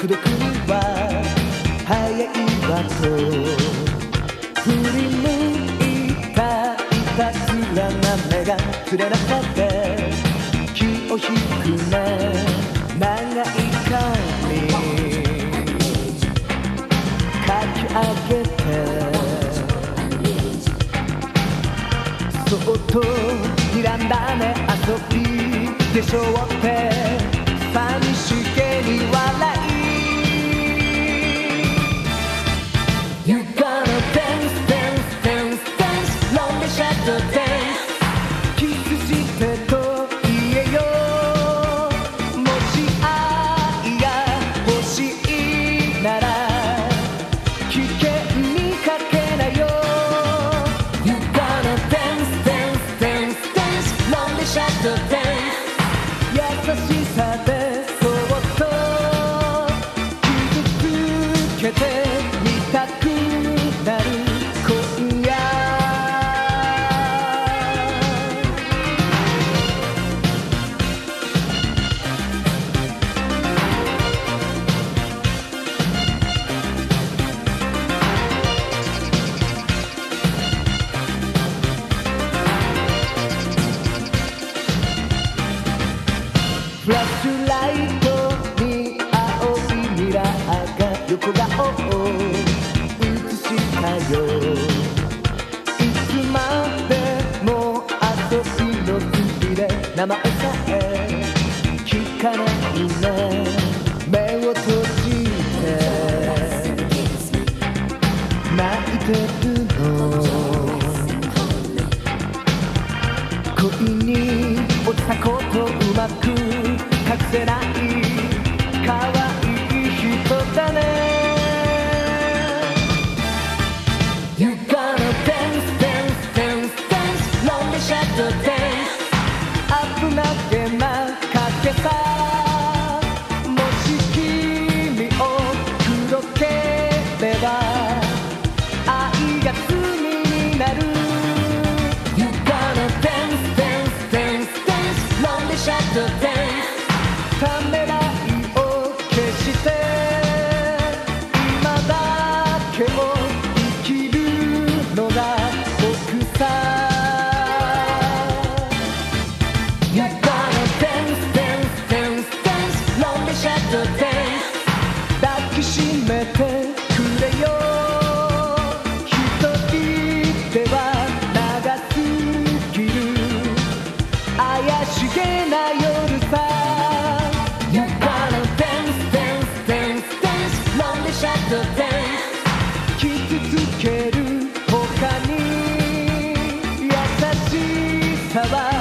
孤独には早いわとくれなかった気を引くね。長い髪。かき上げて。そっと睨んだね遊びでしょうって。寂しげに笑い優しさでそっと傷つけてーが横顔を映したよ。いつまでも遊びの次で名前さえ聞かないね。目を閉じて泣いてるの。恋に落ちたことうまく隠せない。可愛い人だね。Lonely shadow dance 危なげなかけさもし君を黒ければ愛が罪になる You gonna dance, dance, dance, dance Lonely shadow dance ためらいをトデイス抱きしめてくれよ一人では長すぎる怪しげな夜さ You gotta dance dance dance dance Lonely shadow dance 傷つける他に優しさは